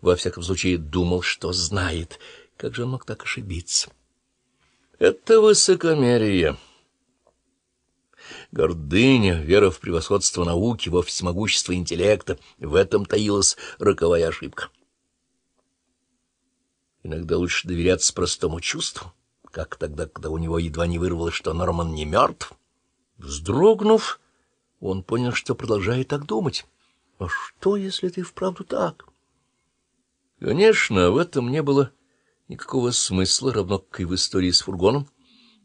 во всяком случае, думал, что знает. Как же он мог так ошибиться? Это высокомерие. Гордыня, вера в превосходство науки, во всемогущество интеллекта — в этом таилась роковая ошибка. Иногда лучше доверяться простому чувству, как тогда, когда у него едва не вырвалось, что Норман не мертв. Вздрогнув, он понял, что продолжает так думать. А что, если ты вправду так? Конечно, в этом не было никакого смысла, равно как и в истории с фургоном.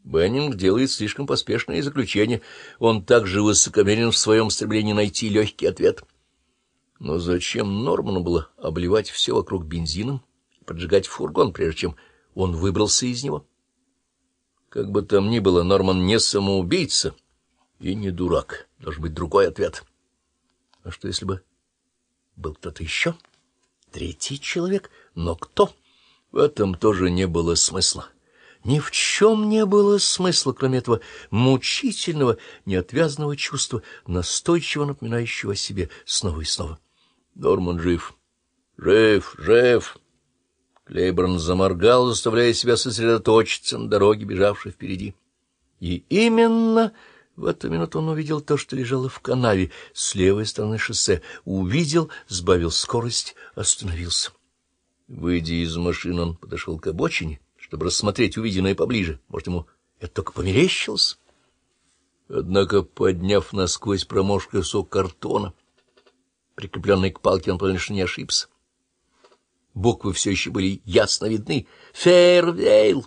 Беннинг делает слишком поспешное заключение. Он также высокомерен в своем стремлении найти легкий ответ. Но зачем Норману было обливать все вокруг бензином и поджигать фургон, прежде чем он выбрался из него? Как бы там ни было, Норман не самоубийца и не дурак. Должен быть другой ответ. А что, если бы был кто-то еще? Третий человек? Но кто? В этом тоже не было смысла. Ни в чем не было смысла, кроме этого мучительного, неотвязного чувства, настойчиво напоминающего о себе снова и снова. Норман жив. Жив, жив. Клейборн заморгал, заставляя себя сосредоточиться на дороге, бежавшей впереди. И именно в эту минуту он увидел то, что лежало в канаве с левой стороны шоссе. Увидел, сбавил скорость, остановился. Выйдя из машины, он подошел к обочине чтобы рассмотреть увиденное поближе. Может, ему это только померещилось? Однако, подняв насквозь промошкой сок картона, прикрепленный к палке, он понял, что не ошибся. Буквы все еще были ясно видны. «Фейрвейл!»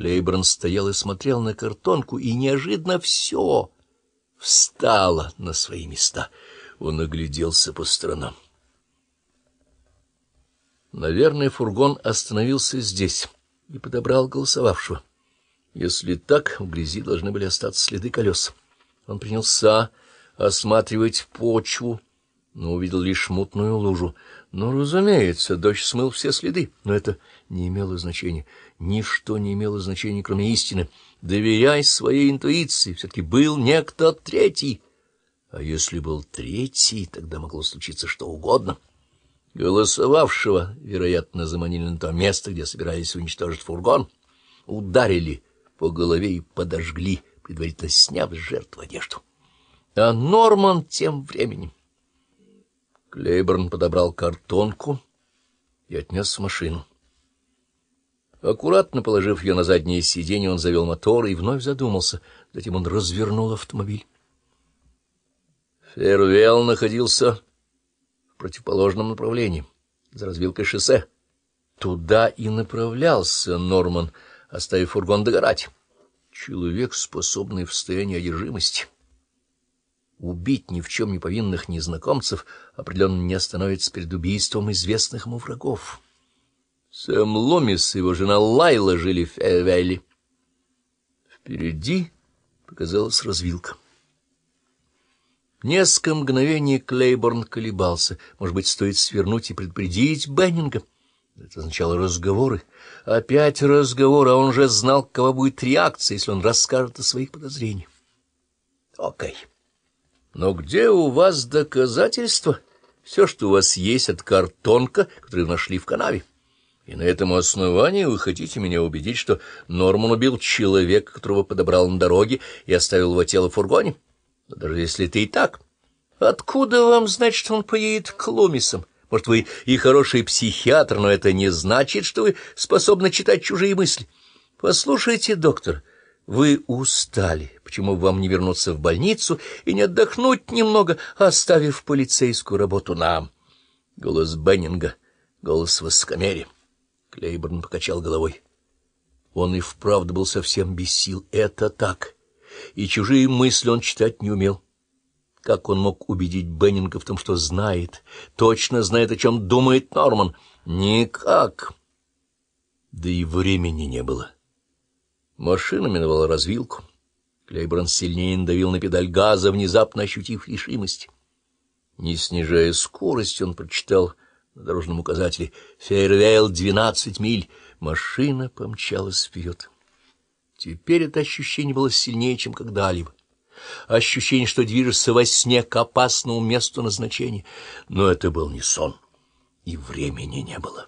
Клейборн стоял и смотрел на картонку, и неожиданно все встало на свои места. Он огляделся по сторонам. Наверное, фургон остановился здесь и подобрал голосовавшего. Если так, в грязи должны были остаться следы колес. Он принялся осматривать почву, но увидел лишь мутную лужу. Ну, разумеется, дождь смыл все следы, но это не имело значения. Ничто не имело значения, кроме истины. Доверяй своей интуиции, все-таки был некто третий. А если был третий, тогда могло случиться что угодно — Голосовавшего, вероятно, заманили на то место, где собирались уничтожить фургон, ударили по голове и подожгли, предварительно сняв с жертвы одежду. А Норман тем временем... Клейборн подобрал картонку и отнес в машину. Аккуратно положив ее на заднее сиденье, он завел мотор и вновь задумался. Затем он развернул автомобиль. Фервелл находился противоположном направлении, за развилкой шоссе. Туда и направлялся Норман, оставив фургон догорать. Человек, способный в состоянии одержимости. Убить ни в чем не повинных незнакомцев определенно не остановится перед убийством известных ему врагов. Сэм Ломис и его жена Лайла жили в Эвелли. Впереди показалась развилка. Несколько мгновений Клейборн колебался. Может быть, стоит свернуть и предупредить Беннинга? Это означало разговоры. Опять разговоры, а он же знал, какова будет реакция, если он расскажет о своих подозрениях. Окей. Но где у вас доказательства? Все, что у вас есть, это картонка, которую нашли в канаве. И на этом основании вы хотите меня убедить, что Норман убил человека, которого подобрал на дороге и оставил его тело в фургоне? — но даже если это и так, откуда вам знать, что он поедет к Ломисам? Может, вы и хороший психиатр, но это не значит, что вы способны читать чужие мысли. Послушайте, доктор, вы устали. Почему бы вам не вернуться в больницу и не отдохнуть немного, оставив полицейскую работу нам? Голос Беннинга, голос высокомерия. Клейборн покачал головой. Он и вправду был совсем без сил. Это так и чужие мысли он читать не умел. Как он мог убедить Беннинга в том, что знает, точно знает, о чем думает Норман? Никак. Да и времени не было. Машина миновала развилку. Клейборн сильнее надавил на педаль газа, внезапно ощутив решимость. Не снижая скорость, он прочитал на дорожном указателе «Фейервейл, двенадцать миль». Машина помчалась вперед. Теперь это ощущение было сильнее, чем когда-либо. Ощущение, что движешься во сне к опасному месту назначения. Но это был не сон. и времени не было.